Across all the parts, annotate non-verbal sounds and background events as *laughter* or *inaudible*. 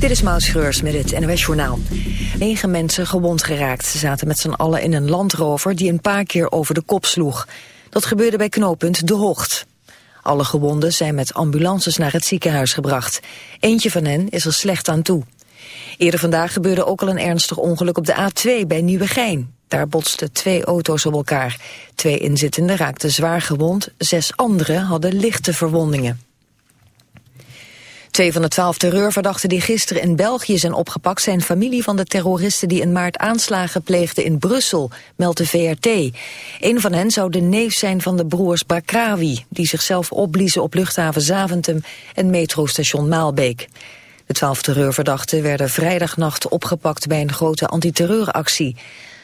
Dit is Maus Schreurs met het NOS Journaal. Negen mensen gewond geraakt. Ze zaten met z'n allen in een landrover die een paar keer over de kop sloeg. Dat gebeurde bij knooppunt De Hocht. Alle gewonden zijn met ambulances naar het ziekenhuis gebracht. Eentje van hen is er slecht aan toe. Eerder vandaag gebeurde ook al een ernstig ongeluk op de A2 bij Nieuwegein. Daar botsten twee auto's op elkaar. Twee inzittenden raakten zwaar gewond, zes anderen hadden lichte verwondingen. Twee van de twaalf terreurverdachten die gisteren in België zijn opgepakt... zijn familie van de terroristen die in maart aanslagen pleegden in Brussel, meldt de VRT. Een van hen zou de neef zijn van de broers Bakrawi... die zichzelf opbliezen op luchthaven Zaventem en metrostation Maalbeek. De twaalf terreurverdachten werden vrijdagnacht opgepakt bij een grote antiterreuractie.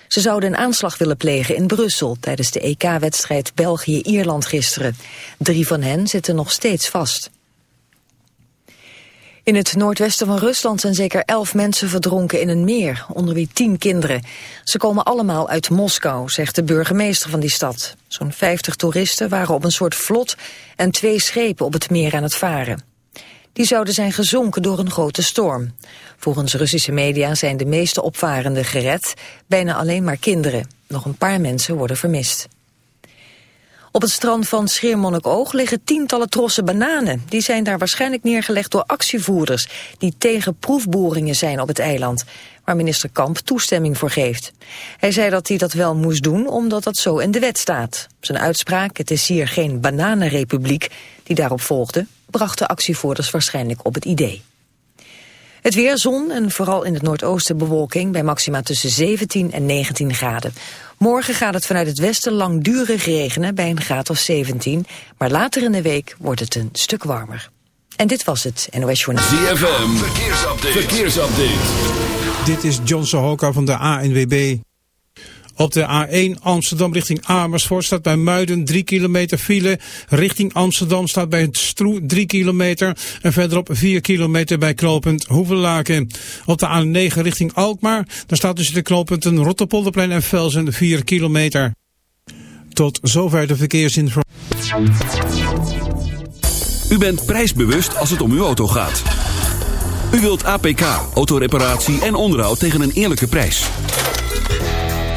Ze zouden een aanslag willen plegen in Brussel tijdens de EK-wedstrijd België-Ierland gisteren. Drie van hen zitten nog steeds vast. In het noordwesten van Rusland zijn zeker elf mensen verdronken in een meer, onder wie tien kinderen. Ze komen allemaal uit Moskou, zegt de burgemeester van die stad. Zo'n vijftig toeristen waren op een soort vlot en twee schepen op het meer aan het varen. Die zouden zijn gezonken door een grote storm. Volgens Russische media zijn de meeste opvarenden gered, bijna alleen maar kinderen. Nog een paar mensen worden vermist. Op het strand van Schiermonnikoog liggen tientallen trossen bananen. Die zijn daar waarschijnlijk neergelegd door actievoerders... die tegen proefboringen zijn op het eiland... waar minister Kamp toestemming voor geeft. Hij zei dat hij dat wel moest doen, omdat dat zo in de wet staat. Zijn uitspraak, het is hier geen bananenrepubliek, die daarop volgde... bracht de actievoerders waarschijnlijk op het idee. Het weer, zon en vooral in het noordoosten bewolking... bij maxima tussen 17 en 19 graden. Morgen gaat het vanuit het westen langdurig regenen bij een graad of 17. Maar later in de week wordt het een stuk warmer. En dit was het NOS Journaal. ZFM, verkeersupdate. verkeersupdate. Dit is John Sohoka van de ANWB. Op de A1 Amsterdam richting Amersfoort staat bij Muiden 3 kilometer file. Richting Amsterdam staat bij het Stroe 3 kilometer. En verderop 4 kilometer bij knooppunt Hoevelaken. Op de A9 richting Alkmaar. Daar staat tussen de knooppunten Rotterpolderplein en Velsen 4 kilometer. Tot zover de verkeersinformatie. U bent prijsbewust als het om uw auto gaat. U wilt APK, autoreparatie en onderhoud tegen een eerlijke prijs.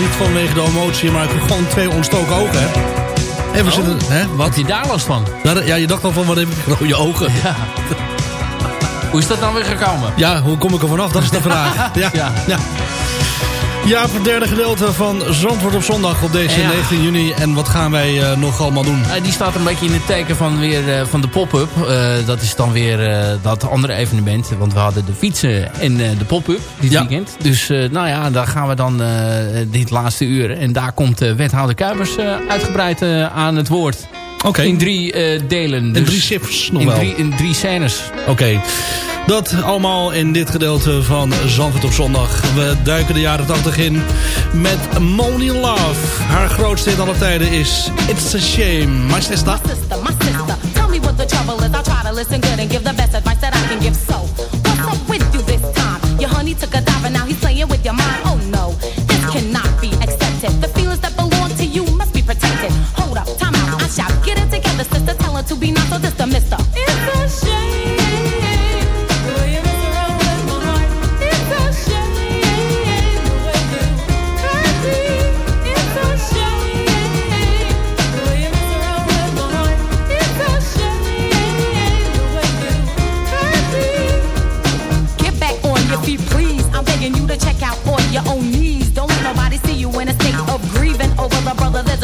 Niet vanwege de emotie, maar ik heb gewoon twee ontstoken ogen, hè. Even Oh. zitten, hè, wat? Had je daar last van? Ja, ja, je dacht al van, wat heb ik *laughs* rode ogen? Ja. Hoe is dat nou weer gekomen? Ja, hoe kom ik er vanaf? Dat is de vraag. *laughs* Ja, ja. Ja. Ja. voor het derde gedeelte van Zandvoort op zondag op deze Ja. 19 juni. En wat gaan wij eh, nog allemaal doen? Eh, die staat een beetje in het teken van, weer, eh, van de pop-up. Dat is dan weer dat andere evenement. Want we hadden de fietsen en de pop-up dit Ja. weekend. Dus nou ja, daar gaan we dan dit laatste uur. En daar komt wethouder Kuipers uitgebreid aan het woord. Oké, In drie delen. en Dus drie shifts nog in wel. drie, in drie scènes. Oké, dat allemaal in dit gedeelte van Zandvoort op zondag. We duiken de jaren 80 in met Moni Love. Haar grootste in alle tijden is It's a Shame. My sister. sister, my sister. Tell me what the trouble is. I'll try to listen good and give the best advice that I can give. So, what's up with you this time? Your honey took a dive and now he's playing with your mind. Oh no, this cannot be accepted. The feelings that belong to you must be protected. Hold up, time out. I shout, get it together, sister. Tell her to be not so the mister. It's a shame.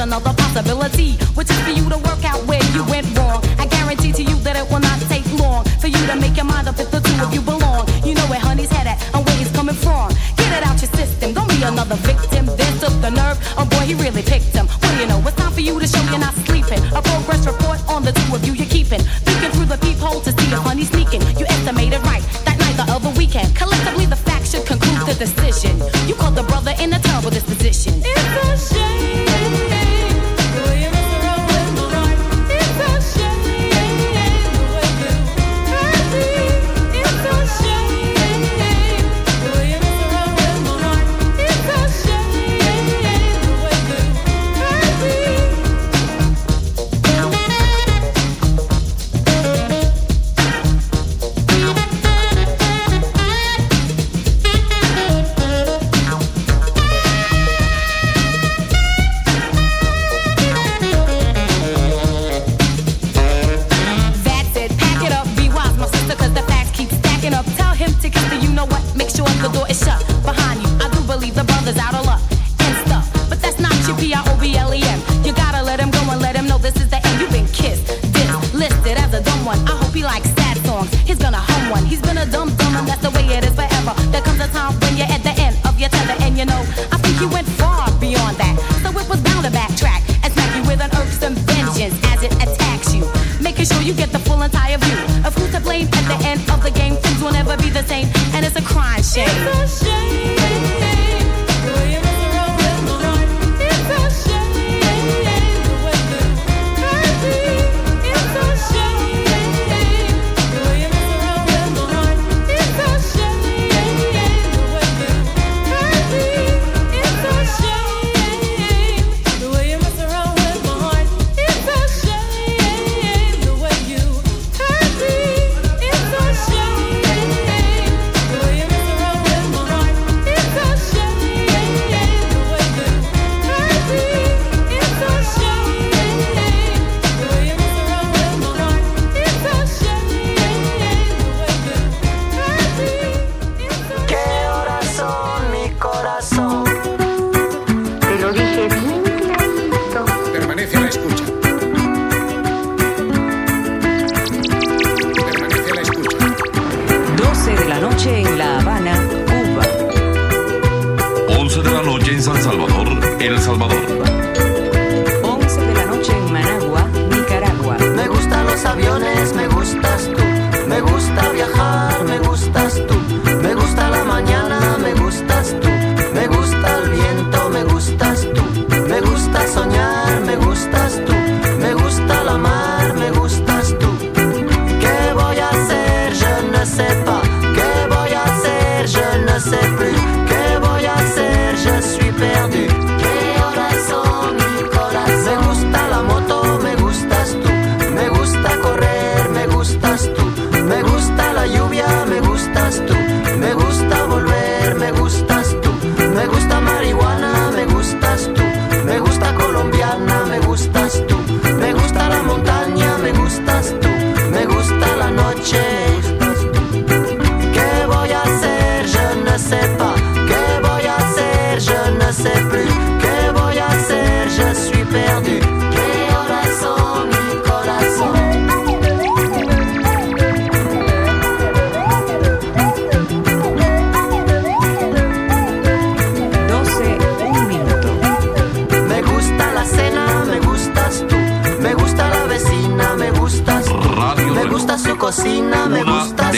Another possibility, which is for you to work out where you went wrong. I guarantee to you that it will not take long for you to make your mind up if the two of you belong. You know where honey's head at and where he's coming from. Get it out your system. Don't be another victim. Then took the nerve. Oh boy, he really picked him. What do you know? It's time for you to show you're not sleeping. A progress report on the two of you you're keeping. Peeking through the peephole to see if honey's sneaking. You estimated right that night the other weekend. Collectively, the facts should conclude the decision. You called the brother in a terrible disposition. It's a shame. Noche en San Salvador, El Salvador. 11 de la noche en Managua, Nicaragua. Me gustan los aviones, me gustas tú. Me gusta viajar,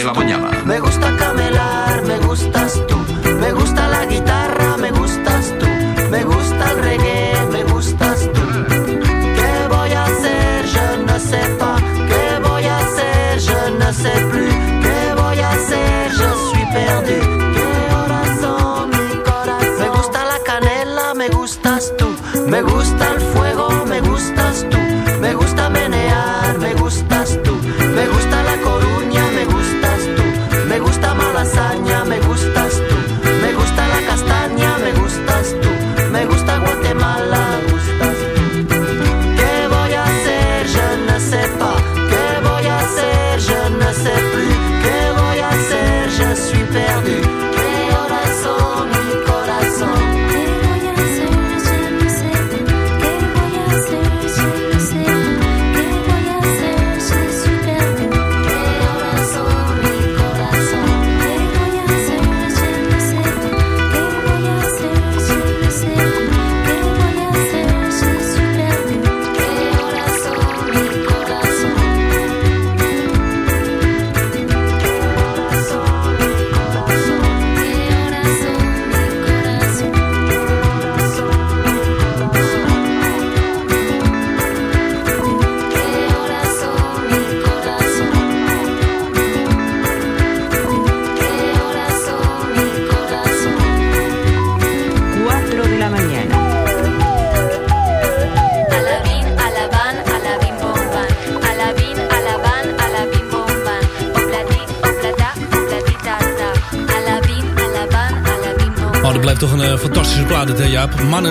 la mañana. Me gusta camelar, me gustas tú. Me gusta la guitarra, me gustas tú. Me gusta el reggae, me gustas tú. ¿Qué voy a hacer? Je ne sais pas. ¿Qué voy a hacer? Je ne sais plus. ¿Qué voy a hacer? Je suis perdu. ¿Qué horas son mi corazón? Me gusta la canela, me gustas tú. Me gusta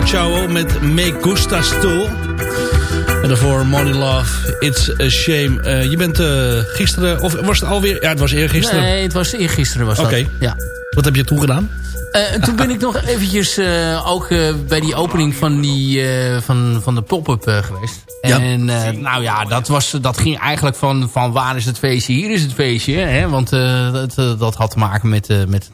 Chao met Me Gustas Tu. En daarvoor Money Love, It's a Shame. Eh, je bent eh, gisteren, of was het alweer? Ja, het was eergisteren. Nee, het was eergisteren was Oké. dat. Ja. Wat heb je toen gedaan? Eh, en toen ben ik nog eventjes ook bij die opening van, die, van, van de pop-up geweest. Ja. En nou ja, dat, was, dat ging eigenlijk van, van waar is het feestje, hier is het feestje. Hè? Want dat, dat had te maken met, met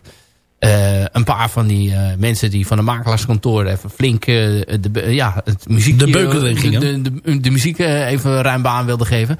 een paar van die eh, mensen die van de makelaarskantoor even flink eh, de, ja, het muziek, De beuken de, de, de, de muziek eh, even ruim baan wilden geven.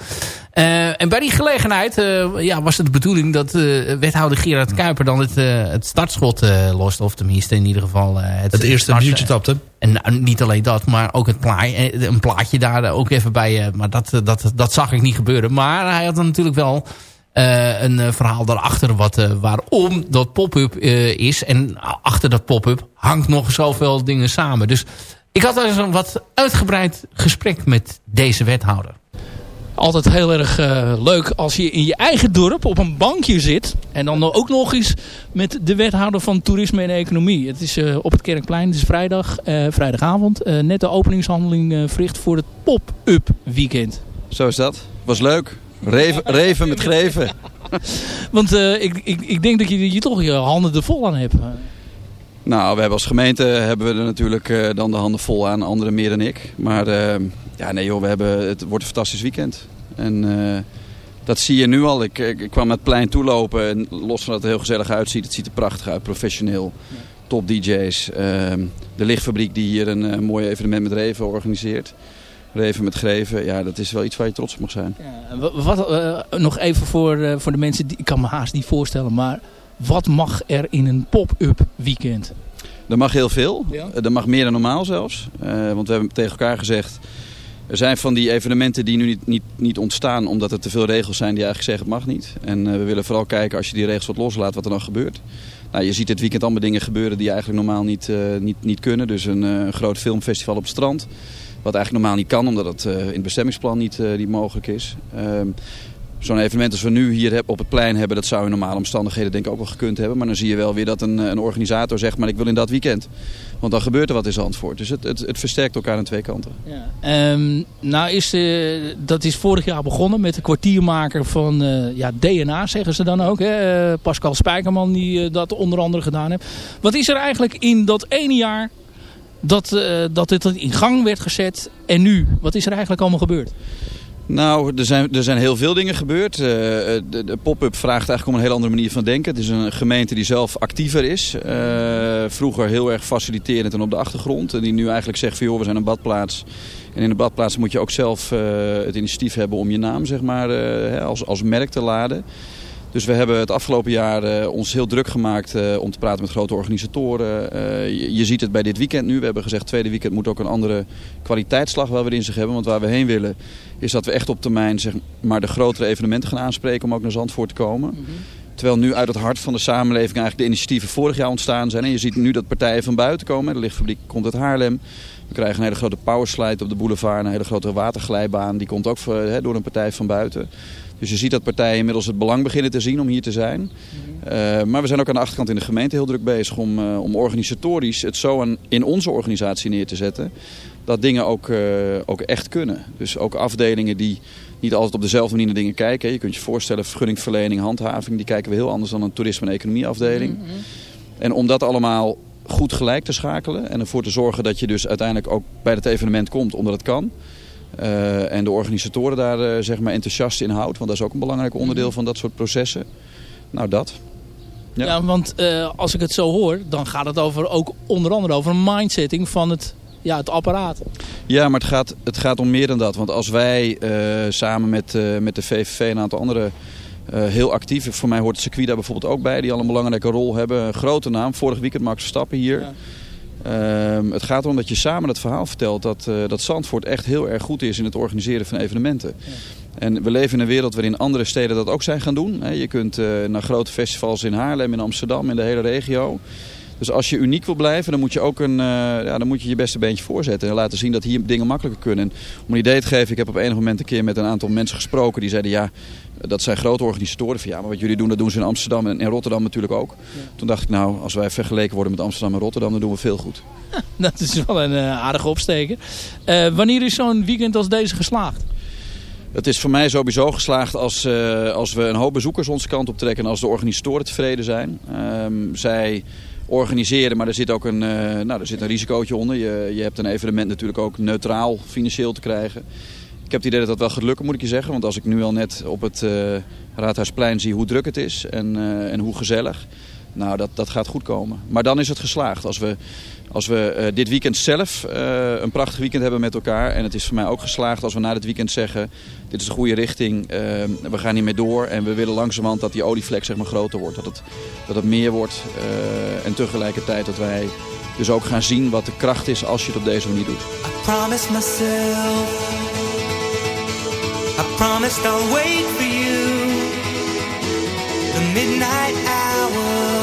En bij die gelegenheid ja, was het de bedoeling dat wethouder Gerard Kuiper dan het, het startschot lost. Of tenminste in ieder geval het, Het eerste biertje tapte. En niet alleen dat, maar ook het plaatje, een plaatje daar ook even bij. maar dat, dat, dat zag ik niet gebeuren. Maar hij had dan natuurlijk wel een eh, verhaal daarachter wat, eh, waarom dat pop-up eh, is. En achter dat pop-up hangt nog zoveel dingen samen. Dus ik had daar eens een wat uitgebreid gesprek met deze wethouder. altijd heel erg eh, leuk als je in je eigen dorp op een bankje zit. En dan ook nog eens met de wethouder van toerisme en economie. Het is eh, op het Kerkplein, het is vrijdag, eh, vrijdagavond. eh, net de openingshandeling eh, verricht voor het pop-up weekend. Zo is dat. Was leuk. Reven, *laughs* reven met greven. Want eh, ik, ik, ik denk dat je, je toch je handen er vol aan hebt. Nou, we hebben als gemeente hebben we er natuurlijk eh, dan de handen vol aan. Anderen meer dan ik. Maar eh, ja, nee joh, we hebben, het wordt een fantastisch weekend. En eh, dat zie je nu al. Ik, ik, ik kwam naar het plein toelopen. En los van dat het er heel gezellig uitziet. Het ziet er prachtig uit. Professioneel. Top DJ's. ehm, de lichtfabriek die hier een mooi evenement met Reven organiseert. Reven met Greven. Ja, dat is wel iets waar je trots op mag zijn. Ja, wa- wat, eh, nog even voor, eh, voor de mensen, die, ik kan me haast niet voorstellen. Maar wat mag er in een pop-up weekend? Er mag heel veel. Ja? Er mag meer dan normaal zelfs. Eh, want we hebben tegen elkaar gezegd... Er zijn van die evenementen die nu niet, niet, niet ontstaan omdat er te veel regels zijn die eigenlijk zeggen het mag niet. En eh, we willen vooral kijken als je die regels wat loslaat wat er dan gebeurt. Nou, je ziet dit weekend allemaal dingen gebeuren die eigenlijk normaal niet, eh, niet, niet kunnen. Dus een, eh, een groot filmfestival op het strand. Wat eigenlijk normaal niet kan omdat het eh, in het bestemmingsplan niet, eh, mogelijk is. Ehm, Zo'n evenement als we nu hier op het plein hebben, dat zou in normale omstandigheden denk ik ook wel gekund hebben. Maar dan zie je wel weer dat een, een organisator zegt, maar ik wil in dat weekend. Want dan gebeurt er wat in Zandvoort. Dus het, het, het versterkt elkaar aan twee kanten. Ja. Ehm, nou is, eh, dat is vorig jaar begonnen met de kwartiermaker van ja, DNA, zeggen ze dan ook. Hè? Pascal Spijkerman die dat onder andere gedaan heeft. Wat is er eigenlijk in dat ene jaar dat, eh, dat dit in gang werd gezet en nu? Wat is er eigenlijk allemaal gebeurd? Nou, er zijn, er zijn heel veel dingen gebeurd. Eh, de, de pop-up vraagt eigenlijk om een heel andere manier van denken. Het is een gemeente die zelf actiever is. Eh, vroeger heel erg faciliterend en op de achtergrond. En die nu eigenlijk zegt van joh, we zijn een badplaats. En in een badplaats moet je ook zelf het initiatief hebben om je naam zeg maar, als, als merk te laden. Dus we hebben het afgelopen jaar uh, ons heel druk gemaakt uh, om te praten met grote organisatoren. Uh, je, ziet het bij dit weekend nu. We hebben gezegd tweede weekend moet ook een andere kwaliteitsslag wel weer in zich hebben. Want waar we heen willen is dat we echt op termijn zeg maar, de grotere evenementen gaan aanspreken om ook naar Zandvoort te komen. Mm -hmm. Terwijl nu uit het hart van de samenleving eigenlijk de initiatieven vorig jaar ontstaan zijn. En je ziet nu dat partijen van buiten komen. De lichtfabriek komt uit Haarlem. We krijgen een hele grote powerslide op de boulevard. Een hele grote waterglijbaan. Die komt ook door een partij van buiten. Dus je ziet dat partijen inmiddels het belang beginnen te zien om hier te zijn. Uh, maar we zijn ook aan de achterkant in de gemeente heel druk bezig om, uh, om organisatorisch het zo aan, in onze organisatie neer te zetten. Dat dingen ook, uh, ook echt kunnen. Dus ook afdelingen die niet altijd op dezelfde manier naar dingen kijken. Je kunt je voorstellen, vergunningverlening, handhaving, die kijken we heel anders dan een toerisme- en economieafdeling. Mm -hmm. En om dat allemaal goed gelijk te schakelen en ervoor te zorgen dat je dus uiteindelijk ook bij het evenement komt omdat het kan. Uh, en de organisatoren daar uh, zeg maar enthousiast in houdt. Want dat is ook een belangrijk onderdeel van dat soort processen. Nou, dat. Ja, ja want uh, als ik het zo hoor, dan gaat het over, ook onder andere over een mindsetting van het, ja, het apparaat. Ja, maar het gaat, het gaat om meer dan dat. Want als wij samen met, met de VVV en een aantal andere heel actief... Voor mij hoort het circuit daar bijvoorbeeld ook bij. Die al een belangrijke rol hebben. Een grote naam. Vorig weekend Max Verstappen hier. Ja. Um, het gaat erom dat je samen het verhaal vertelt dat, uh, dat Zandvoort echt heel erg goed is in het organiseren van evenementen. Ja. En we leven in een wereld waarin andere steden dat ook zijn gaan doen. Je kunt uh, naar grote festivals in Haarlem, in Amsterdam, in de hele regio. Dus als je uniek wil blijven, dan moet je ook een, uh, ja, dan moet je je beste beentje voorzetten. En laten zien dat hier dingen makkelijker kunnen. En om een idee te geven, ik heb op enig moment een keer met een aantal mensen gesproken. Die zeiden, ja, dat zijn grote organisatoren. Van, ja, maar wat jullie doen, dat doen ze in Amsterdam en in Rotterdam natuurlijk ook. Ja. Toen dacht ik, nou, als wij vergeleken worden met Amsterdam en Rotterdam, dan doen we veel goed. *laughs* dat is wel een uh, aardige opsteken. Uh, wanneer is zo'n weekend als deze geslaagd? Het is voor mij sowieso geslaagd als, als we een hoop bezoekers onze kant op trekken en als de organisatoren tevreden zijn. Um, zij organiseren, maar er zit ook een, uh, nou, er zit een risicootje onder. Je, je hebt een evenement natuurlijk ook neutraal financieel te krijgen. Ik heb het idee dat dat wel gaat lukken, moet ik je zeggen. Want als ik nu al net op het uh, Raadhuisplein zie hoe druk het is en, uh, en hoe gezellig. Nou, dat, dat gaat goed komen. Maar dan is het geslaagd. Als we, als we uh, dit weekend zelf uh, een prachtig weekend hebben met elkaar. En het is voor mij ook geslaagd als we na dit weekend zeggen... dit is de goede richting, uh, we gaan hiermee door. En we willen langzamerhand dat die olievlek zeg maar, groter wordt. Dat het, dat het meer wordt. en tegelijkertijd dat wij dus ook gaan zien wat de kracht is als je het op deze manier doet. I wait for you The midnight hour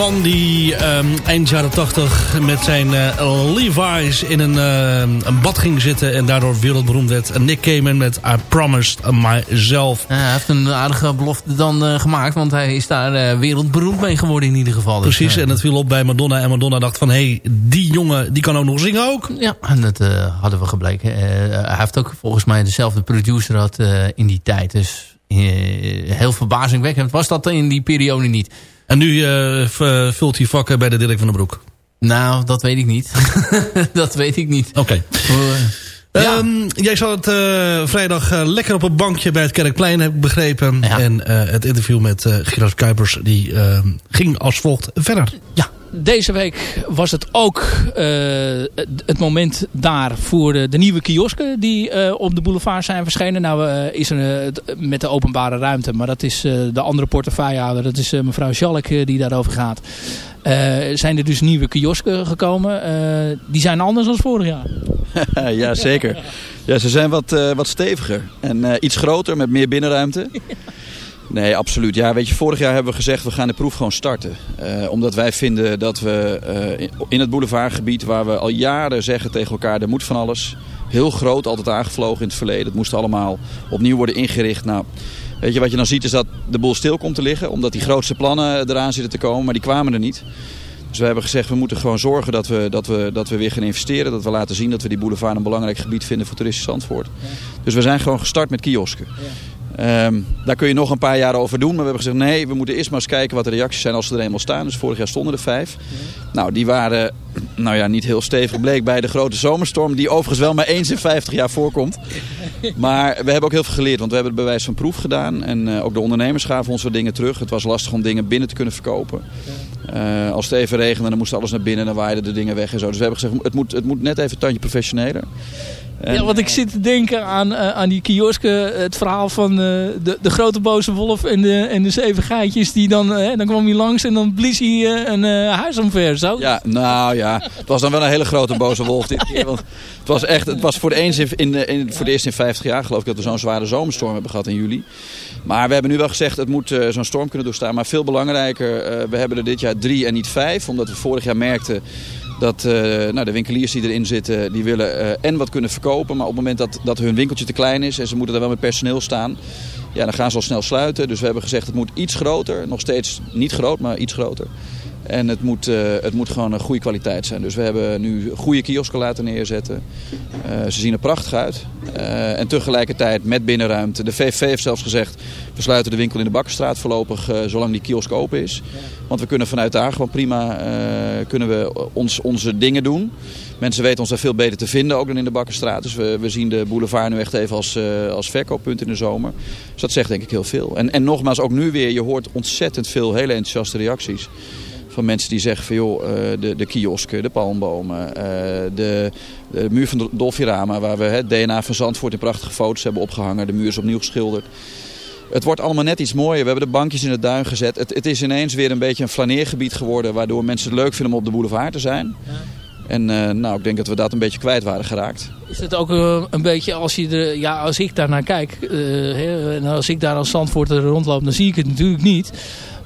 Man die ehm, eind jaren 80 met zijn eh, Levi's in een, eh, een bad ging zitten... en daardoor wereldberoemd werd. Nick Cayman met I Promised Myself. Ja, hij heeft een aardige belofte dan eh, gemaakt. Want hij is daar wereldberoemd mee geworden in ieder geval. Dus, Precies, en dat viel op bij Madonna. En Madonna dacht van, hé, hey, die jongen die kan ook nog zingen ook. Ja, en dat hadden we gebleken. Hij heeft ook volgens mij dezelfde producer eh, in die tijd. Dus heel verbazingwekkend was dat in die periode niet. En nu eh, v- vult hij vakken bij de Dirk van den Broek. Nou, dat weet ik niet. *laughs* dat weet ik niet. Oké. Ehm, jij zat eh, vrijdag eh, lekker op een bankje bij het Kerkplein, heb ik begrepen. En eh, het interview met eh Gerard Kuipers die, ehm, ging als volgt verder. Ja, deze week was het ook eh, het- moment daar voor de, de nieuwe kiosken die eh, op de boulevard zijn verschenen. Nou eh, is er met de openbare ruimte, maar dat is de andere portefeuillehouder. Dat is mevrouw Schalk die daarover gaat. Zijn er dus nieuwe kiosken gekomen. Die zijn anders dan vorig jaar. *laughs* ja, zeker. Ja, ze zijn wat, wat steviger. En iets groter, met meer binnenruimte. *laughs* Nee, absoluut. Ja, weet je, vorig jaar hebben we gezegd, we gaan de proef gewoon starten. Eh, omdat wij vinden dat we eh, in- het boulevardgebied, waar we al jaren zeggen tegen elkaar, er moet van alles. Heel groot, altijd aangevlogen in het verleden. Het moest allemaal opnieuw worden ingericht. Nou, weet je, wat je dan ziet is dat de boel stil komt te liggen. Omdat die grootste plannen eraan zitten te komen, maar die kwamen er niet. Dus we hebben gezegd, we moeten gewoon zorgen dat we, dat, we, dat we weer gaan investeren. Dat we laten zien dat we die boulevard een belangrijk gebied vinden voor toeristisch Zandvoort. Dus we zijn gewoon gestart met kiosken. Ehm, daar kun je nog een paar jaar over doen. Maar we hebben gezegd, nee, we moeten eerst maar eens kijken wat de reacties zijn als ze er eenmaal staan. Dus vorig jaar stonden er vijf. Nou, die waren nou ja, niet heel stevig. Bleek bij de grote zomerstorm, die overigens wel maar eens in 50 jaar voorkomt. Maar we hebben ook heel veel geleerd, want we hebben het bewijs van proef gedaan. En eh, ook de ondernemers gaven ons wat dingen terug. Het was lastig om dingen binnen te kunnen verkopen. Eh, als het even regende, dan moest alles naar binnen en dan waaiden de dingen weg en zo. Dus we hebben gezegd, het moet, het moet net even een tandje professioneler. En- Ja, want ik zit te denken aan, eh, aan die kiosken. Het verhaal van eh, de, de grote boze wolf en de, en de zeven geitjes. Die dan, eh, dan kwam hij langs en dan blies hij eh, een eh, huis omver. Zo? Ja, nou ja. Het was dan wel een hele grote boze wolf dit keer. Want het was echt, het was voor de, eens in, in, in- voor de eerste in 50 jaar geloof ik dat we zo'n zware zomerstorm hebben gehad in juli. Maar we hebben nu wel gezegd, het moet eh, zo'n storm kunnen doorstaan. Maar veel belangrijker, eh, we hebben er dit jaar drie en niet vijf. Omdat we vorig jaar merkten dat eh, nou, de winkeliers die erin zitten, die willen eh, en wat kunnen verkopen. Maar op het moment dat, dat hun winkeltje te klein is en ze moeten daar wel met personeel staan. Ja, dan gaan ze al snel sluiten. Dus we hebben gezegd, het moet iets groter. Nog steeds niet groot, maar iets groter. En het moet, eh, het moet gewoon een goede kwaliteit zijn. Dus we hebben nu goede kiosken laten neerzetten. Eh, ze zien er prachtig uit. Eh, en tegelijkertijd met binnenruimte. De VVV heeft zelfs gezegd, we sluiten de winkel in de Bakkenstraat voorlopig zolang die kiosk open is. Want we kunnen vanuit daar gewoon prima kunnen we ons, onze dingen doen. Mensen weten ons daar veel beter te vinden, ook dan in de Bakkenstraat. Dus we, we zien de boulevard nu echt even als, als verkooppunt in de zomer. Dus dat zegt denk ik heel veel. En, en nogmaals, ook nu weer, je hoort ontzettend veel hele enthousiaste reacties. Van mensen die zeggen van joh, eh, de, de kiosken, de palmbomen, eh, de, de muur van Dolfirama waar we het DNA van Zandvoort in prachtige foto's hebben opgehangen. De muur is opnieuw geschilderd. Het wordt allemaal net iets mooier. We hebben de bankjes in het duin gezet. Het, het is ineens weer een beetje een flaneergebied geworden waardoor mensen het leuk vinden om op de boulevard te zijn. En eh, nou, ik denk dat we dat een beetje kwijt waren geraakt. Is het ook een beetje als je er, ja, als ik daar naar kijk, en als ik daar als Zandvoorter rondloop, dan zie ik het natuurlijk niet.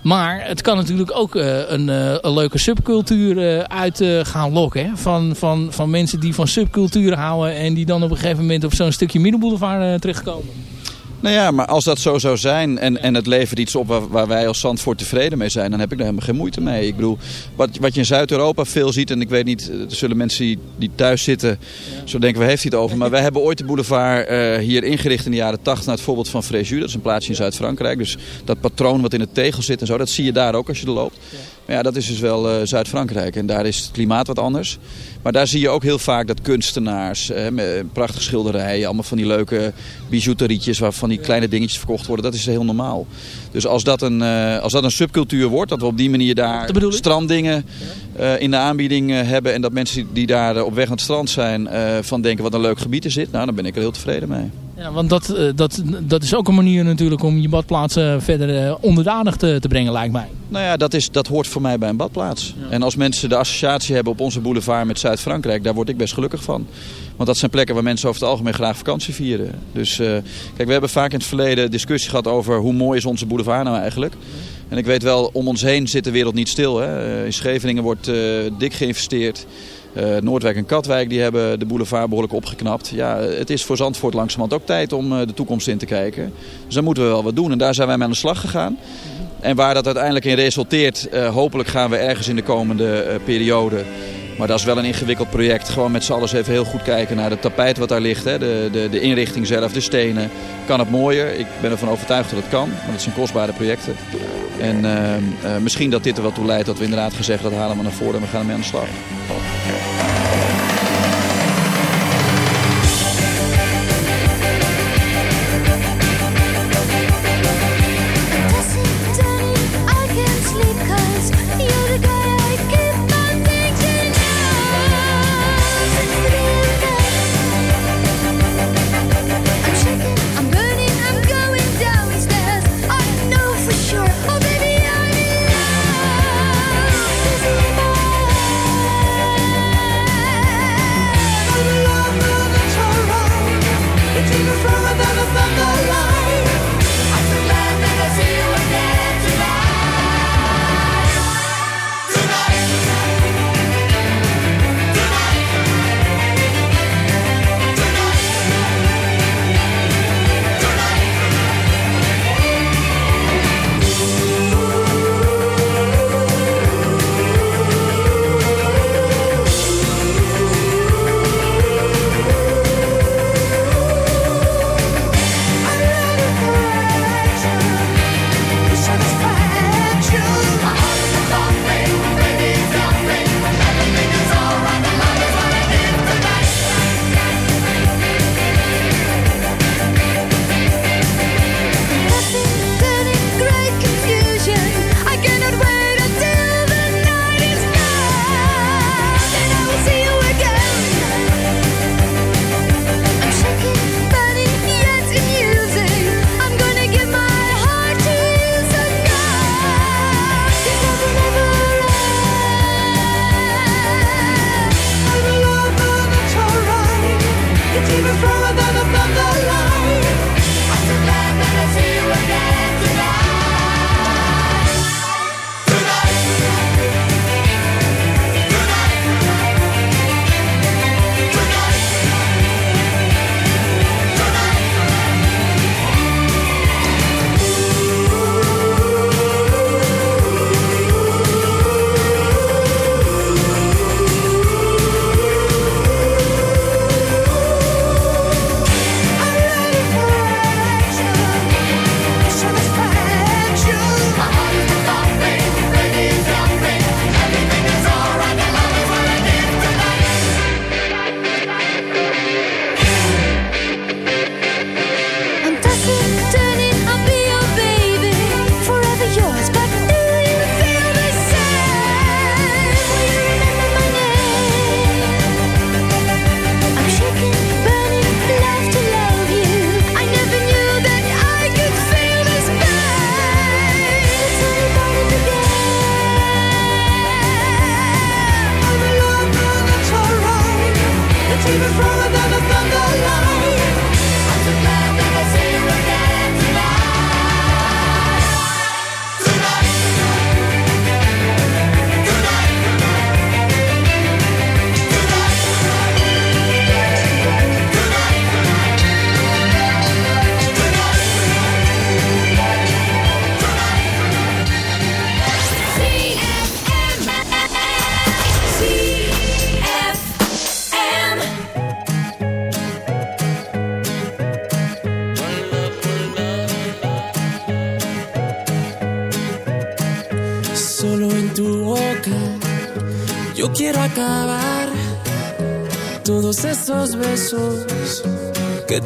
Maar het kan natuurlijk ook eh, een, eh, een leuke subcultuur eh, uit gaan lokken. Van, van, van mensen die van subcultuur houden en die dan op een gegeven moment op zo'n stukje middenboulevard terechtkomen. Nou ja, maar als dat zo zou zijn en, en het levert iets op waar, waar wij als Zandvoort tevreden mee zijn, dan heb ik daar helemaal geen moeite mee. Ik bedoel, wat, wat je in Zuid-Europa veel ziet, en ik weet niet, er zullen mensen die, die thuis zitten, zo denken, waar heeft hij het over? Maar wij hebben ooit de boulevard eh, hier ingericht in de jaren 80 naar het voorbeeld van Fréjus. Dat is een plaatsje in Zuid-Frankrijk. Dus dat patroon wat in het tegel zit en zo, dat zie je daar ook als je er loopt. Maar ja, dat is dus wel eh, Zuid-Frankrijk en daar is het klimaat wat anders. Maar daar zie je ook heel vaak dat kunstenaars, eh, met prachtige schilderijen, allemaal van die leuke bijouterietjes waarvan die kleine dingetjes verkocht worden, dat is heel normaal. Dus als dat een, eh, als dat een subcultuur wordt, dat we op die manier daar stranddingen in de aanbieding hebben en dat mensen die daar op weg naar het strand zijn van denken wat een leuk gebied er zit, nou dan ben ik er heel tevreden mee. Ja, want dat, eh, dat, dat is ook een manier natuurlijk om je badplaats verder eh, onder de aandacht te, te brengen, lijkt mij. Nou ja, dat, is, dat hoort voor mij bij een badplaats. En als mensen de associatie hebben op onze boulevard met Zuid-Frankrijk, daar word ik best gelukkig van. Want dat zijn plekken waar mensen over het algemeen graag vakantie vieren. Dus eh, kijk, we hebben vaak in het verleden discussie gehad over hoe mooi is onze boulevard nou eigenlijk. En ik weet wel, om ons heen zit de wereld niet stil. Hè. In Scheveningen wordt dik geïnvesteerd. Eh, Noordwijk en Katwijk die hebben de boulevard behoorlijk opgeknapt. Ja, het is voor Zandvoort langzamerhand ook tijd om eh, de toekomst in te kijken. Dus daar moeten we wel wat doen. En daar zijn wij mee aan de slag gegaan. En waar dat uiteindelijk in resulteert, eh, hopelijk gaan we ergens in de komende periode... Maar dat is wel een ingewikkeld project. Gewoon met z'n allen even heel goed kijken naar het tapijt wat daar ligt. Hè. De, de, de inrichting zelf, de stenen. Kan het mooier? Ik ben ervan overtuigd dat het kan. Maar dat zijn kostbare projecten. En eh, eh, misschien dat dit er wel toe leidt dat we inderdaad zeggen... dat halen we naar voren en we gaan ermee aan de slag.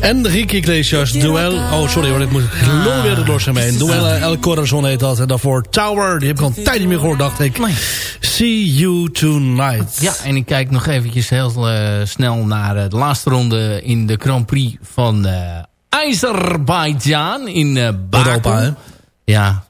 Enrique Iglesias, Duel. Oh, sorry hoor, dit moet lul weer er los mee. Duel El Corazon heet dat. En daarvoor Tower, die heb ik al een tijd niet meer gehoord, dacht ik. See you tonight. Ja, en ik kijk nog eventjes heel eh, snel naar eh, de laatste ronde in de Grand Prix van eh Azerbeidzjan in Baku. Europa, hè? Ja,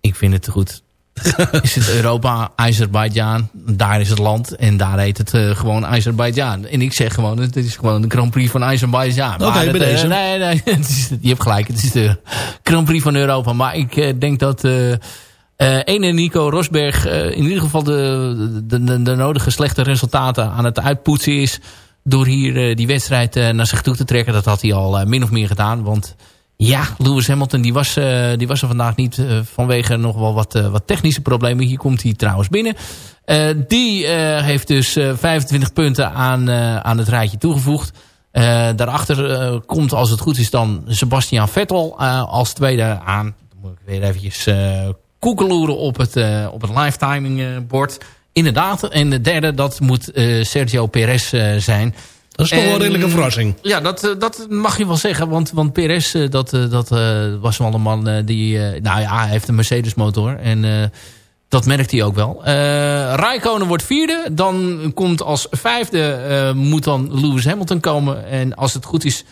ik vind het te goed. *laughs* is het Europa, Azerbeidzjan, daar is het land en daar heet het eh, gewoon Azerbeidzjan. En ik zeg gewoon, het is gewoon de Grand Prix van Azerbeidzjan. Oké, Maar bij deze. nee, nee, *laughs* het is, je hebt gelijk, het is de Grand Prix van Europa. Maar ik eh, denk dat eh ene Nico Rosberg in ieder geval de, de, de, de nodige slechte resultaten aan het uitpoetsen is. Door hier die wedstrijd naar zich toe te trekken. Dat had hij al min of meer gedaan. Want ja, Lewis Hamilton die was, eh, die was er vandaag niet eh, vanwege nog wel wat, eh, wat technische problemen. Hier komt hij trouwens binnen. Die heeft dus eh, 25 punten aan, aan het rijtje toegevoegd. Daarachter komt als het goed is dan Sebastian Vettel als tweede aan. Dan moet ik weer eventjes koekeloeren op het, op het lifetiming bord. Inderdaad. En de derde dat moet Sergio Perez zijn. Dat is toch wel een En- redelijke verrassing. Ja, dat, eh, dat mag je wel zeggen. Want, want Perez, eh, dat, eh, dat was wel een man die... nou ja, hij heeft een Mercedes motor. En dat merkt hij ook wel. Eh Raikkonen wordt vierde. Dan komt als vijfde moet dan Lewis Hamilton komen. En als het goed is,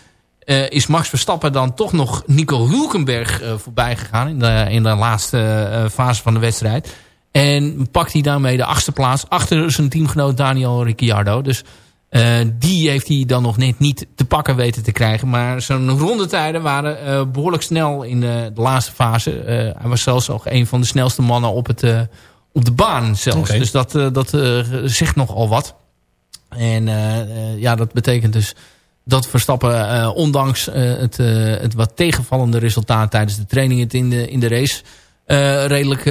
is Max Verstappen dan toch nog Nico Hulkenberg voorbij gegaan. In de, in de laatste fase van de wedstrijd. En pakt hij daarmee de achtste plaats achter zijn teamgenoot Daniel Ricciardo. Dus eh, die heeft hij dan nog net niet te pakken weten te krijgen. Maar zijn rondetijden waren eh, behoorlijk snel in de, de laatste fase. Eh, hij was zelfs ook een van de snelste mannen op, het, op de baan zelfs. Dus dat, dat zegt nogal wat. En ja, dat betekent dus dat Verstappen, ondanks het, het wat tegenvallende resultaat tijdens de training het in de, in de race, redelijk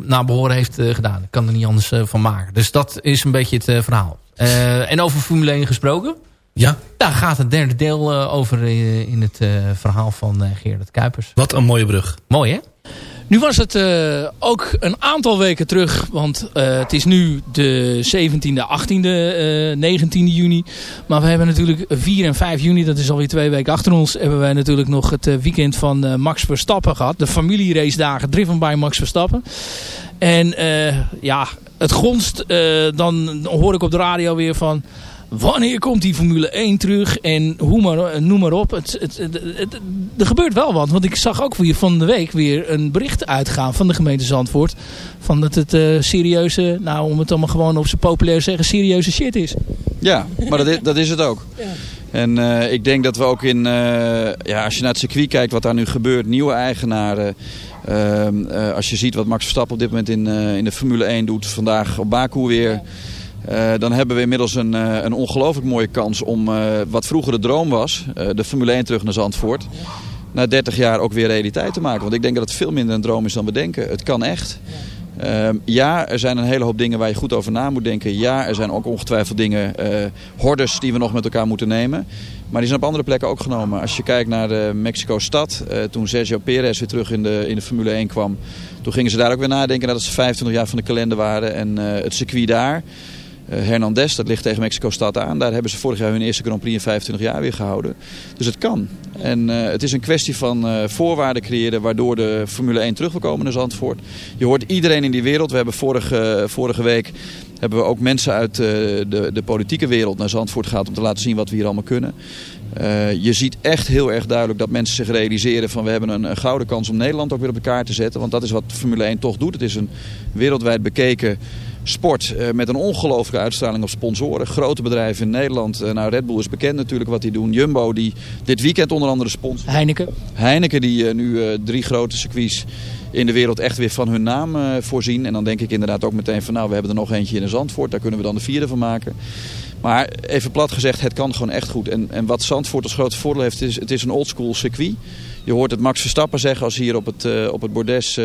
naar behoren heeft gedaan. Ik kan er niet anders van maken. Dus dat is een beetje het verhaal. Eh, en over Formule 1 gesproken. Ja. Daar gaat het derde deel eh, over eh, in het eh, verhaal van eh, Gerard Kuipers. Wat een mooie brug. Mooi hè? Nu was het eh, ook een aantal weken terug, want eh, het is nu de 17e, 18e, eh 19e juni. Maar we hebben natuurlijk 4 en 5 juni, dat is alweer twee weken achter ons, hebben wij natuurlijk nog het eh, weekend van eh, Max Verstappen gehad. De familierace dagen driven by Max Verstappen. En eh, ja, het gonst, eh, dan hoor ik op de radio weer van... Wanneer komt die Formule 1 terug? En hoe maar, noem maar op. Het, het, het, het- er gebeurt wel wat. Want ik zag ook weer van de week weer een bericht uitgaan van de gemeente Zandvoort. Van dat het eh, serieuze, nou om het allemaal gewoon op zijn populair te zeggen, serieuze shit is. Ja, maar dat is, dat is het ook. *laughs* En eh, ik denk dat we ook in, eh, ja, als je naar het circuit kijkt wat daar nu gebeurt, nieuwe eigenaren. ehm, eh, als je ziet wat Max Verstappen op dit moment in, eh, in de Formule 1 doet, vandaag op Baku weer. Eh, dan hebben we inmiddels een, eh, een ongelooflijk mooie kans om eh, wat vroeger de droom was, de Formule 1 terug naar Zandvoort, na 30 jaar ook weer realiteit te maken. Want ik denk dat het veel minder een droom is dan we denken. Het kan echt. Ehm, ja, er zijn een hele hoop dingen waar je goed over na moet denken. Ja, er zijn ook ongetwijfeld dingen, hordes die we nog met elkaar moeten nemen. Maar die zijn op andere plekken ook genomen. Als je kijkt naar de Mexico-stad, toen Sergio Perez weer terug in de, in de Formule 1 kwam... toen gingen ze daar ook weer nadenken dat ze 25 jaar van de kalender waren. En het circuit daar, Hernandez, dat ligt tegen Mexico-stad aan... daar hebben ze vorig jaar hun eerste Grand Prix in 25 jaar weer gehouden. Dus het kan. En eh, het is een kwestie van eh, voorwaarden creëren... waardoor de Formule 1 terug wil komen naar Zandvoort. Je hoort iedereen in die wereld. We hebben vorige, vorige week hebben we ook mensen uit eh, de, de politieke wereld naar Zandvoort gehad... om te laten zien wat we hier allemaal kunnen. Eh, je ziet echt heel erg duidelijk dat mensen zich realiseren van... we hebben een, een gouden kans om Nederland ook weer op de kaart te zetten. Want dat is wat Formule 1 toch doet. Het is een wereldwijd bekeken sport eh, met een ongelooflijke uitstraling op sponsoren. Grote bedrijven in Nederland. Eh, nou, Red Bull is bekend natuurlijk wat die doen. Jumbo die dit weekend onder andere sponsort. Heineken. Heineken die eh, nu drie grote circuits in de wereld echt weer van hun naam voorzien. En dan denk ik inderdaad ook meteen van nou we hebben er nog eentje in Zandvoort. Daar kunnen we dan de vierde van maken. Maar even plat gezegd, het kan gewoon echt goed. En, en wat Zandvoort als grote voordeel heeft, is het is een oldschool circuit. Je hoort het Max Verstappen zeggen als hij hier op het, op het bordes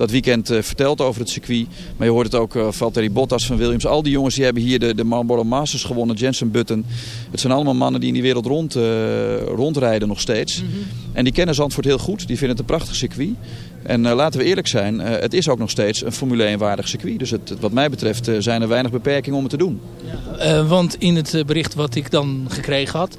dat weekend eh, vertelt over het circuit. Maar je hoort het ook uh, Valtteri Bottas van Williams. Al die jongens die hebben hier de, de Marlboro Masters gewonnen, Jensen Button. Het zijn allemaal mannen die in die wereld rond, eh, rondrijden nog steeds. En die kennen Zandvoort heel goed. Die vinden het een prachtig circuit. En eh, laten we eerlijk zijn, eh, het is ook nog steeds een Formule 1 waardig circuit. Dus het, wat mij betreft eh, zijn er weinig beperkingen om het te doen. Eh, want in het eh, bericht wat ik dan gekregen had...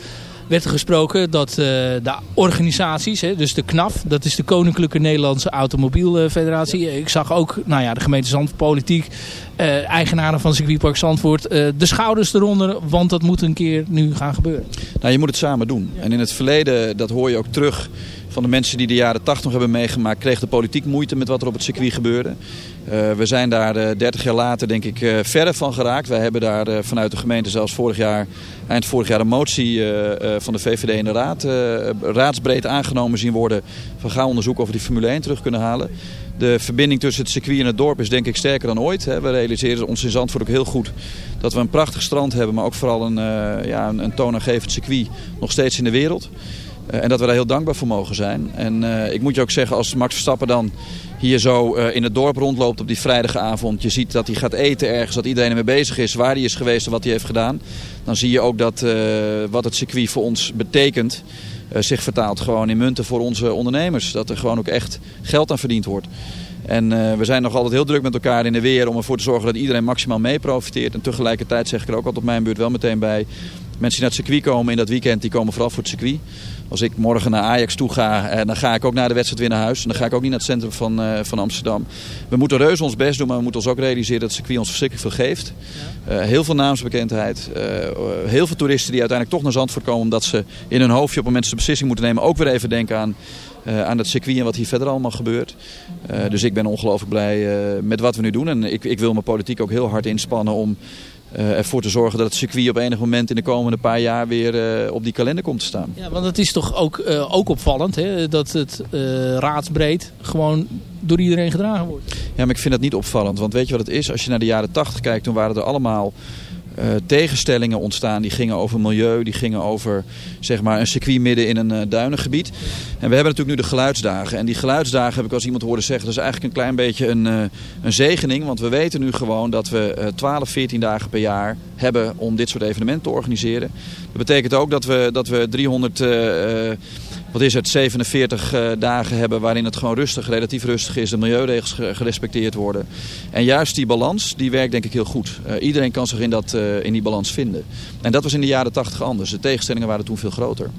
werd er gesproken dat eh, de organisaties, hè, dus de KNAF... dat is de Koninklijke Nederlandse Automobielfederatie... ik zag ook nou ja, de gemeente Zandvoort, politiek... eh, eigenaren van circuitpark Zandvoort... eh, de schouders eronder, want dat moet een keer nu gaan gebeuren. Nou, je moet het samen doen. En in het verleden, dat hoor je ook terug van de mensen die de jaren 80 nog hebben meegemaakt... kreeg de politiek moeite met wat er op het circuit gebeurde. Eh, we zijn daar eh, 30 jaar later denk ik uh, verder van geraakt. Wij hebben daar uh, vanuit de gemeente zelfs vorig jaar, eind vorig jaar een motie uh, van de VVD in de raad raadsbreed aangenomen zien worden. Van gaan onderzoeken of we die Formule 1 terug kunnen halen. De verbinding tussen het circuit en het dorp is denk ik sterker dan ooit. Hè. We realiseren ons in Zandvoort ook heel goed dat we een prachtig strand hebben. Maar ook vooral een, ja, een, een toonaangevend circuit nog steeds in de wereld. Uh, en dat we daar heel dankbaar voor mogen zijn. En uh, ik moet je ook zeggen, als Max Verstappen dan hier zo uh, in het dorp rondloopt op die vrijdagavond. Je ziet dat hij gaat eten ergens, dat iedereen ermee bezig is, waar hij is geweest en wat hij heeft gedaan. Dan zie je ook dat wat het circuit voor ons betekent zich vertaalt gewoon in munten voor onze ondernemers. Dat er gewoon ook echt geld aan verdiend wordt. En we zijn nog altijd heel druk met elkaar in de weer om ervoor te zorgen dat iedereen maximaal mee profiteert. En tegelijkertijd zeg ik er ook altijd op mijn beurt wel meteen bij. Mensen die naar het circuit komen in dat weekend, die komen vooral voor het circuit. Als ik morgen naar Ajax toe ga, eh, dan ga ik ook naar de wedstrijd weer naar huis. En dan ga ik ook niet naar het centrum van, uh, van Amsterdam. We moeten reuze ons best doen, maar we moeten ons ook realiseren dat het circuit ons verschrikkelijk veel geeft. Uh, heel veel naamsbekendheid. heel veel toeristen die uiteindelijk toch naar Zandvoort komen omdat ze in hun hoofdje op het moment ze beslissing moeten nemen ook weer even denken aan uh, aan het circuit en wat hier verder allemaal gebeurt. Uh, dus ik ben ongelooflijk blij uh, met wat we nu doen. En ik, ik, wil mijn politiek ook heel hard inspannen om ervoor te zorgen dat het circuit op enig moment in de komende paar jaar weer op die kalender komt te staan. Ja, want het is toch ook, ook opvallend hè, dat het raadsbreed gewoon door iedereen gedragen wordt. Ja, maar ik vind dat niet opvallend. Want weet je wat het is? Als je naar de jaren 80 kijkt, toen waren er allemaal... Uh, tegenstellingen ontstaan. Die gingen over milieu, die gingen over zeg maar, een circuit midden in een uh, duinengebied. En we hebben natuurlijk nu de geluidsdagen. En die geluidsdagen heb ik als iemand horen zeggen, dat is eigenlijk een klein beetje een, uh, een zegening. Want we weten nu gewoon dat we 12, 14 dagen per jaar hebben om dit soort evenementen te organiseren. Dat betekent ook dat we, dat we 300 wat is het, 47 uh, dagen hebben waarin het gewoon rustig, relatief rustig is. De milieuregels gerespecteerd worden. En juist die balans, die werkt denk ik heel goed. Uh, iedereen kan zich in, dat, uh, in die balans vinden. En dat was in de jaren 80 anders. De tegenstellingen waren toen veel groter.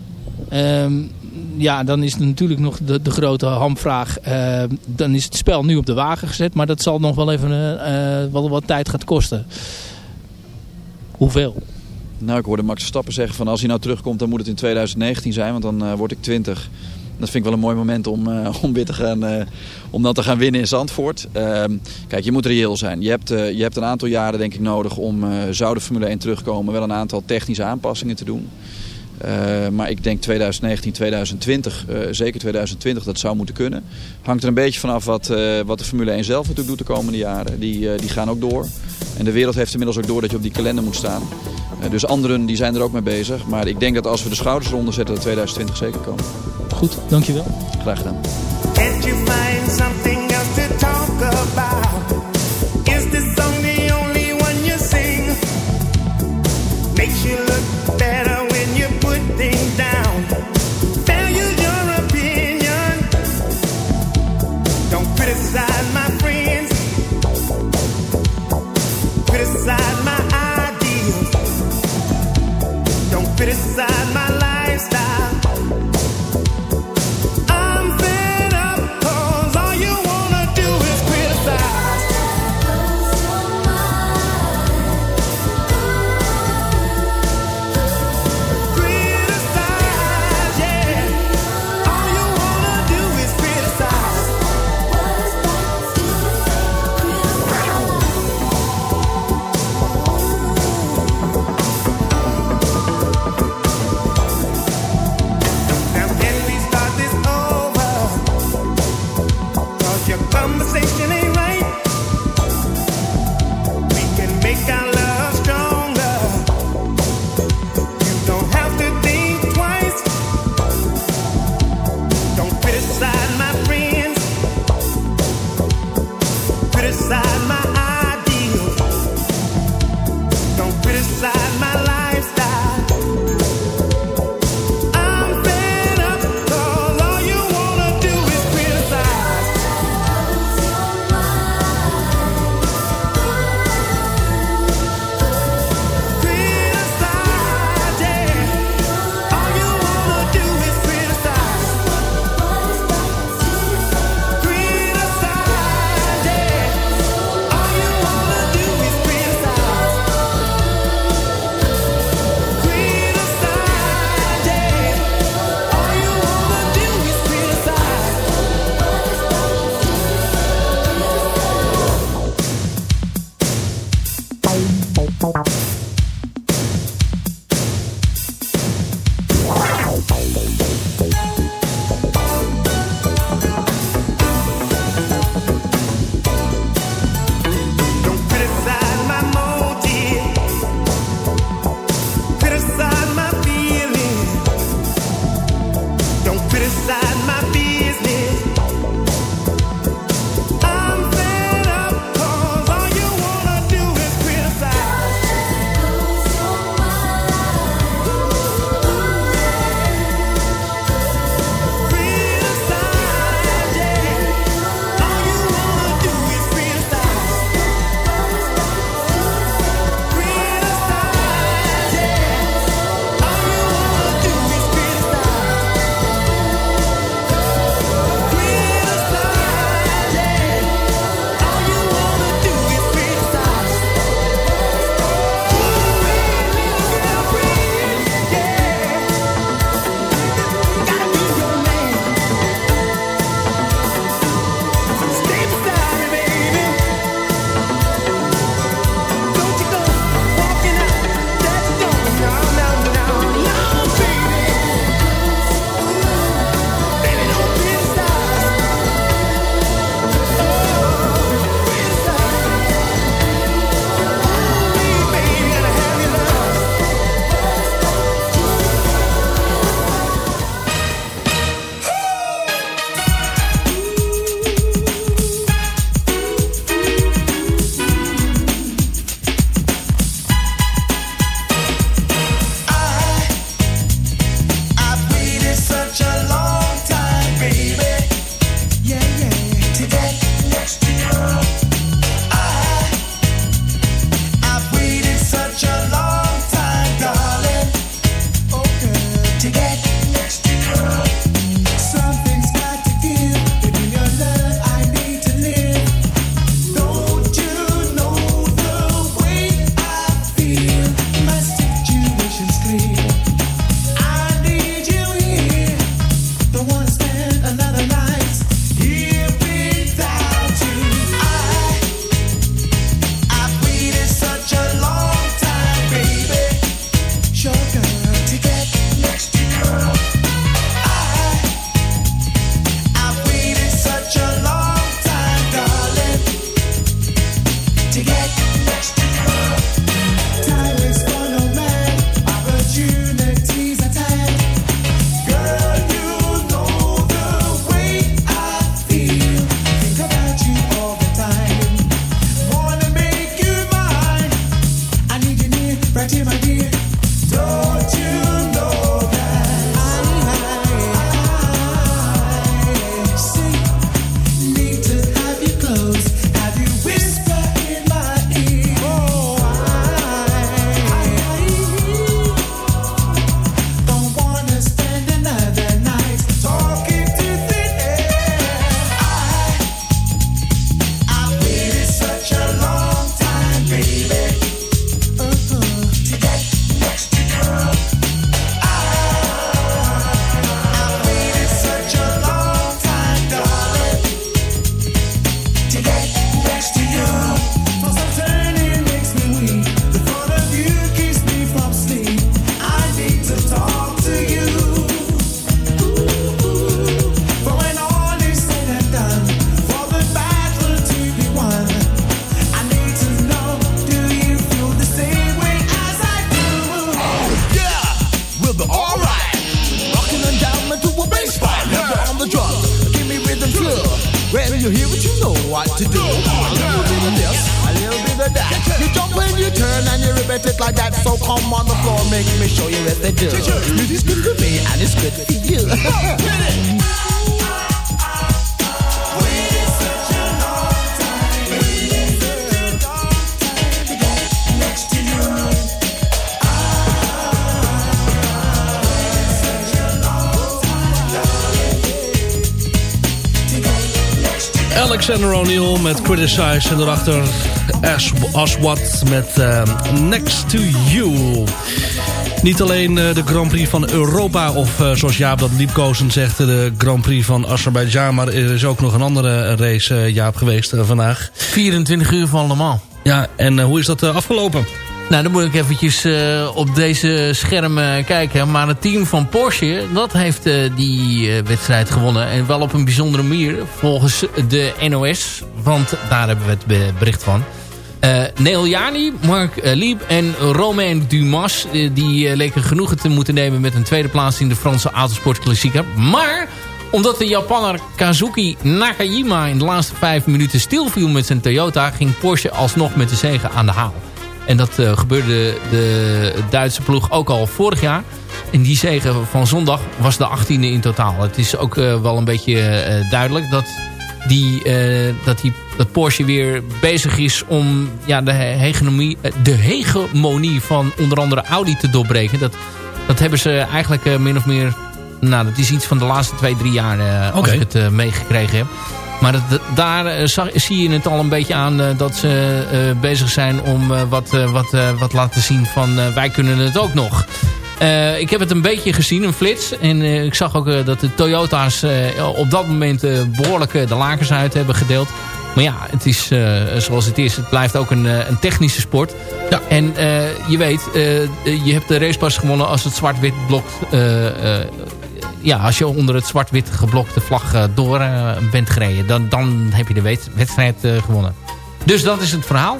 Um, ja, dan is natuurlijk nog de, de grote hamvraag. Uh, dan is het spel nu op de wagen gezet. Maar dat zal nog wel even wat tijd gaan kosten. Hoeveel? Nou, ik hoorde Max Verstappen zeggen van als hij nou terugkomt, dan moet het in 2019 zijn, want dan uh, word ik 20. Dat vind ik wel een mooi moment om, uh, om te gaan, uh, om dan te gaan winnen in Zandvoort. Ehm, kijk, je moet reëel zijn. Je hebt, je hebt een aantal jaren denk ik nodig om, zou de Formule 1 terugkomen, wel een aantal technische aanpassingen te doen. Eh, maar ik denk 2019, 2020, eh, zeker 2020, dat zou moeten kunnen. Hangt er een beetje vanaf wat, eh, wat de Formule 1 zelf natuurlijk doet de komende jaren. Die, eh, die gaan ook door. En de wereld heeft inmiddels ook door dat je op die kalender moet staan. Eh, dus anderen die zijn er ook mee bezig. Maar ik denk dat als we de schouders eronder zetten, dat 2020 zeker komen. Goed, dankjewel. Graag gedaan. Don't criticize my and it like that. So come on the floor, make me show you what they do. Music's good for me and it's good for you. Alexander O'Neill met Criticize. En daarachter As, Aswad met eh, Next to You. Niet alleen eh, de Grand Prix van Europa... of eh, zoals Jaap dat liefkozen zegt... de Grand Prix van Azerbeidzjan... maar er is ook nog een andere race, eh, Jaap, geweest vandaag. 24 uur van Le Mans. Ja, en hoe is dat afgelopen? Nou, dan moet ik eventjes eh, op deze schermen kijken. Maar het team van Porsche, dat heeft eh, die eh, wedstrijd gewonnen. En wel op een bijzondere manier, volgens de NOS. Want daar hebben we het be- bericht van. Neil Jani, Mark eh, Lieb en Romain Dumas... die leken genoegen te moeten nemen met een tweede plaats... in de Franse autosportklassieker. Maar omdat de Japanner Kazuki Nakajima... in de laatste vijf minuten stilviel met zijn Toyota... ging Porsche alsnog met de zegen aan de haal. En dat eh, gebeurde de Duitse ploeg ook al vorig jaar. En die zegen van zondag was de 18e in totaal. Het is ook eh, wel een beetje eh, duidelijk dat, die, dat, die, dat Porsche weer bezig is om ja, de, hegemonie, de hegemonie van onder andere Audi te doorbreken. Dat, dat hebben ze eigenlijk min of meer... Nou, dat is iets van de laatste twee, drie jaar als ik het meegekregen heb. Maar het- daar eh, zag- zie je het al een beetje aan eh, dat ze eh, bezig zijn om wat, wat, wat laten zien van wij kunnen het ook nog. Ik heb het een beetje gezien, een flits. En ik zag ook dat de Toyota's op dat moment eh, behoorlijk eh, de lakens uit hebben gedeeld. Maar ja, het is zoals het is. Het blijft ook een, een technische sport. Ja. En je weet, je hebt de racepas gewonnen als het zwart-wit blokt... ja, als je onder het zwart-wit geblokte vlag eh, door eh, bent gereden... Dan, dan heb je de wed- wedstrijd eh, gewonnen. Dus dat is het verhaal.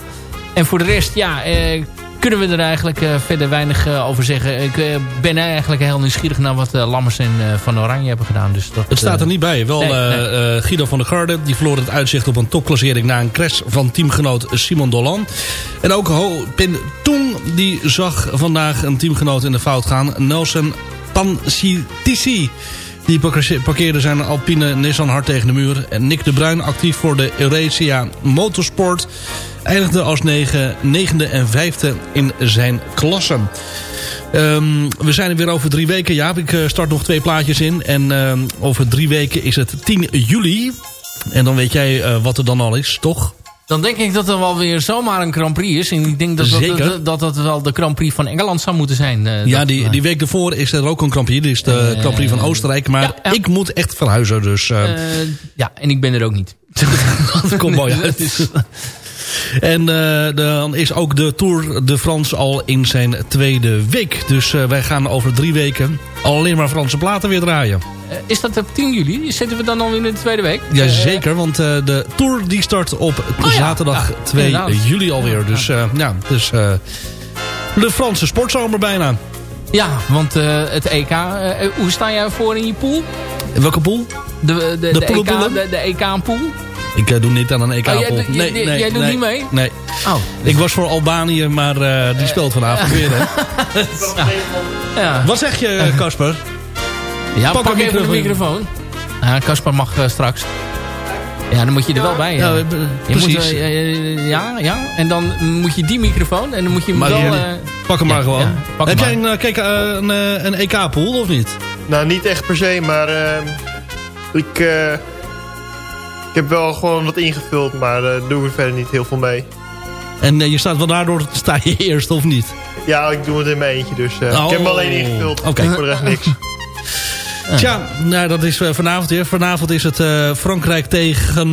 En voor de rest, ja, eh, kunnen we er eigenlijk eh, verder weinig eh, over zeggen. Ik ben eigenlijk heel nieuwsgierig naar wat Lammers en Van Oranje hebben gedaan. Dus dat, Het staat er niet bij. Wel nee, nee. Guido van der Garde. Die verloor het uitzicht op een topklassering... na een crash van teamgenoot Simon Dolan. En ook Ho Pin Toeng. Die zag vandaag een teamgenoot in de fout gaan. Nelson Pansitisi. Die parke- parkeerde zijn Alpine Nissan hard tegen de muur. En Nick de Bruin, actief voor de Eurasia Motorsport... eindigde als negen, negende en vijfde in zijn klasse. Ehm, we zijn er weer over drie weken, Jaap. Ik eh, start nog twee plaatjes in. En ehm, over drie weken is het 10 juli. En dan weet jij eh, wat er dan al is, toch? Dan denk ik dat er wel weer zomaar een Grand Prix is. En ik denk dat dat, dat, dat, dat wel de Grand Prix van Engeland zou moeten zijn. eh, ja, die, die week ervoor is er ook een Grand Prix. Dit is de Eh, Grand Prix van Oostenrijk. Maar ik moet echt verhuizen, dus... eh, Eh, ja, en ik ben er ook niet. *laughs* dat komt *laughs* mooi uit. En eh, dan is ook de Tour de France al in zijn tweede week. Dus eh, wij gaan over drie weken alleen maar Franse platen weer draaien. Eh, is dat op 10 juli? Zitten we dan alweer in de tweede week? Jazeker, want de Tour die start op Oh zaterdag ja, 2 inderdaad. juli alweer. Dus ja, dus de Franse sportzomer bijna. Ja, want het EK... hoe sta jij voor in je pool? Welke pool? De, de, de, de EK-pool? Ik eh, doe niet aan een EK-pool. Oh, jij doet- jij- jij doet niet mee? Nee. Oh. Ik was voor Albanië, maar eh, die speelt vanavond weer. Hè? *laughs* Ja. Wat zeg je, Casper? Ja, Pak pak, een even de microfoon. Ja, Kasper mag eh, straks. Ja, dan moet je er wel bij. Ja, eh. eh, je moet, precies. eh, eh, ja, ja. En dan moet je die microfoon en dan moet je hem Maar wel... eh, Pak hem ja, maar gewoon. ja, pak Heb hem jij maar. een, eh, kijk, eh, een, eh, een EK-pool of niet? Nou, niet echt per se, maar ehm, ik, eh, ik heb wel gewoon wat ingevuld, maar daar doe ik verder niet heel veel mee. En eh, je staat wel daardoor *laughs* sta je eerst of niet? Ja, ik doe het in mijn eentje, dus eh, Oh. ik heb hem alleen ingevuld. Oké. Voor de rest niks. *laughs* Tja, nou, dat is eh, vanavond weer. Vanavond is het eh, Frankrijk tegen...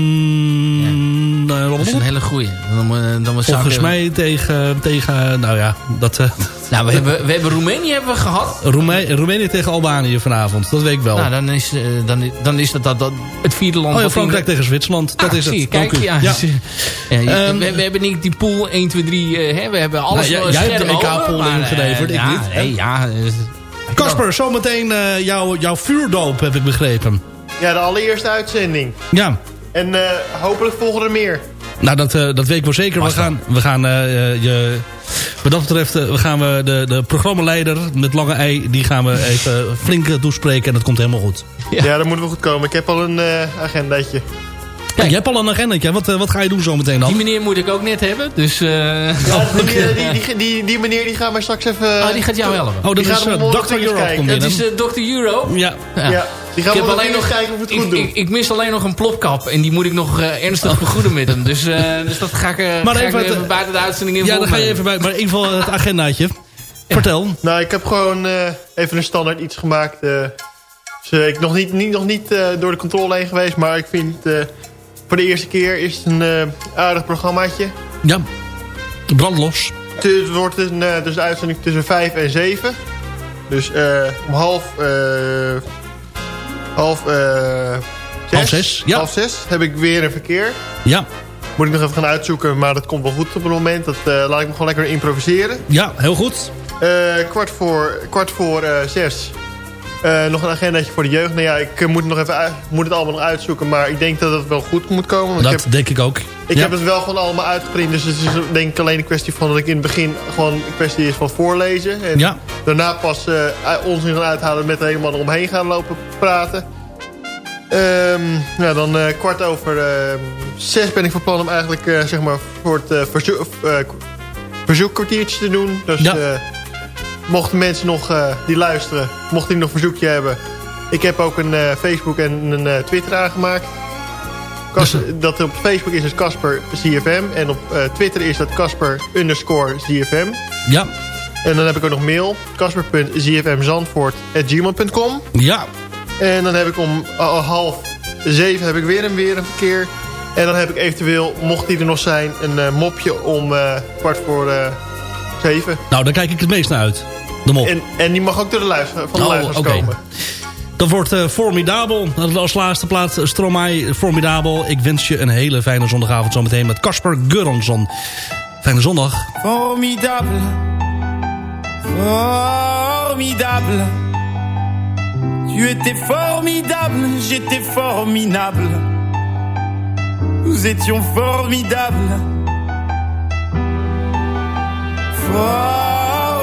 eh, Dat is een hele goeie. Dan, moet- dan Volgens mij tegen, tegen... Nou ja, dat... eh Nou, we hebben, we hebben Roemenië hebben we gehad. Roemenië, Roemenië tegen Albanië vanavond. Dat weet ik wel. Nou, dan is, eh, dan, is- dan is dat, dat, dat het vierde land... oh ja, Frankrijk tegen Zwitserland. Dat Ah, is het. zie kijk, ja. Ja. *laughs* Ja, je- Ehm, we, we hebben niet die pool 1, 2, 3... eh, hè, we hebben alles Nou, jij- hebt de EK-pool maar, ingeleverd, eh, ik ja, niet? Nee, ja, eh, Kasper, zometeen eh, jouw, jouw vuurdoop heb ik begrepen. Ja, de allereerste uitzending. Ja. En eh, hopelijk volgen er meer. Nou, dat, eh, dat weet ik wel zeker. We gaan, we gaan eh, je, wat dat betreft, we gaan we de, de programmaleider met lange ei, die gaan we even flink toespreken en dat komt helemaal goed. Ja, dat moet wel goed komen. Ik heb al een eh agendaatje. Kijk, je hebt al een agendetje. Wat, eh, wat ga je doen zo meteen dan? Die meneer moet ik ook net hebben, dus... eh, Ja, *laughs* die, die, die, die, die meneer die gaat mij straks even... Oh, die gaat jou helpen. Oh, dat die is onder Dr. Europe komt binnen. is eh, Dr. Euro. Ja. Ja, die gaan Ik heb alleen nog kijken of we het ik, goed doen. ik, ik mis alleen nog een plopkap en die moet ik nog eh, ernstig vergoeden met hem. Dus, eh, *laughs* dus dat ga ik, eh, Maar ga even ik het- even buiten de uitzending in Ja, dan ga je even bij, maar in ieder geval het agendaatje. Vertel. Nou, ik heb gewoon eh, even een standaard iets gemaakt. eh dus, ik nog niet, niet, nog niet eh, door de controle heen geweest, maar ik vind eh, voor de eerste keer is het een eh, aardig programmaatje. Ja. Brandlos. Het, wordt een, eh, dus uitzending tussen 5 en 7. Dus eh, om half... eh, half... eh Half zes, ja. Half zes heb ik weer een verkeer. Ja. Moet ik nog even gaan uitzoeken, maar dat komt wel goed op het moment. Dat laat ik me gewoon lekker improviseren. Ja, heel goed. Kwart voor, kwart voor zes. Eh, nog een agendaatje voor de jeugd. Nou ja, ik eh, moet, het nog even moet het allemaal nog uitzoeken. Maar ik denk dat het wel goed moet komen. want Dat ik heb, denk ik ook. ik ja. heb het wel gewoon allemaal uitgeprint. Dus het is denk ik alleen een kwestie van dat ik in het begin gewoon een kwestie is van voorlezen. En Ja. daarna pas eh onzin gaan uithalen met er helemaal eromheen gaan lopen praten. Ehm, nou, dan kwart over eh, zes ben ik van plan om eigenlijk zeg maar voor het verzoek, verzoekkwartiertje te doen. Dus Ja. Mochten mensen nog eh, die luisteren, mochten die nog een verzoekje hebben. Ik heb ook een eh, Facebook en een eh, Twitter aangemaakt. Kas- dat op Facebook is het Casper ZFM. En op Twitter is dat Casper underscore ZFM. Ja. En dan heb ik ook nog mail. Casper.zfmzandvoort.gmail.com Ja. En dan heb ik om half zeven heb ik weer een, weer een verkeer. En dan heb ik eventueel, mocht die er nog zijn, een mopje om kwart voor zeven. Nou, daar kijk ik het meest naar uit. De. En, en die mag ook door de luister, van de Oh, luisteraars oké. komen. Dat wordt eh, formidabel. Als laatste plaats eh, Stromae, formidabel. Ik wens je een hele fijne zondagavond zometeen met Casper Guronsson. Fijne zondag. Formidable, formidable. Tu étais formidable, j'étais formidable. Nous étions formidables. Formidable.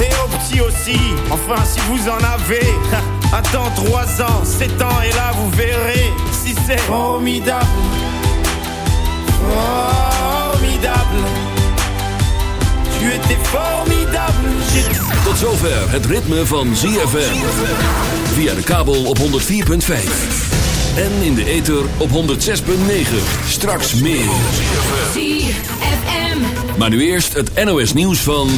Et au petit aussi, enfin si vous en avez. Attends 3 ans, 7 ans, et là vous verrez si c'est formidable. Formidable. Tu étais formidable. J'étais Tot zover het ritme van ZFM. Via de kabel op 104.5. En in de ether op 106.9. Straks meer. ZFM. Maar nu eerst het NOS nieuws van...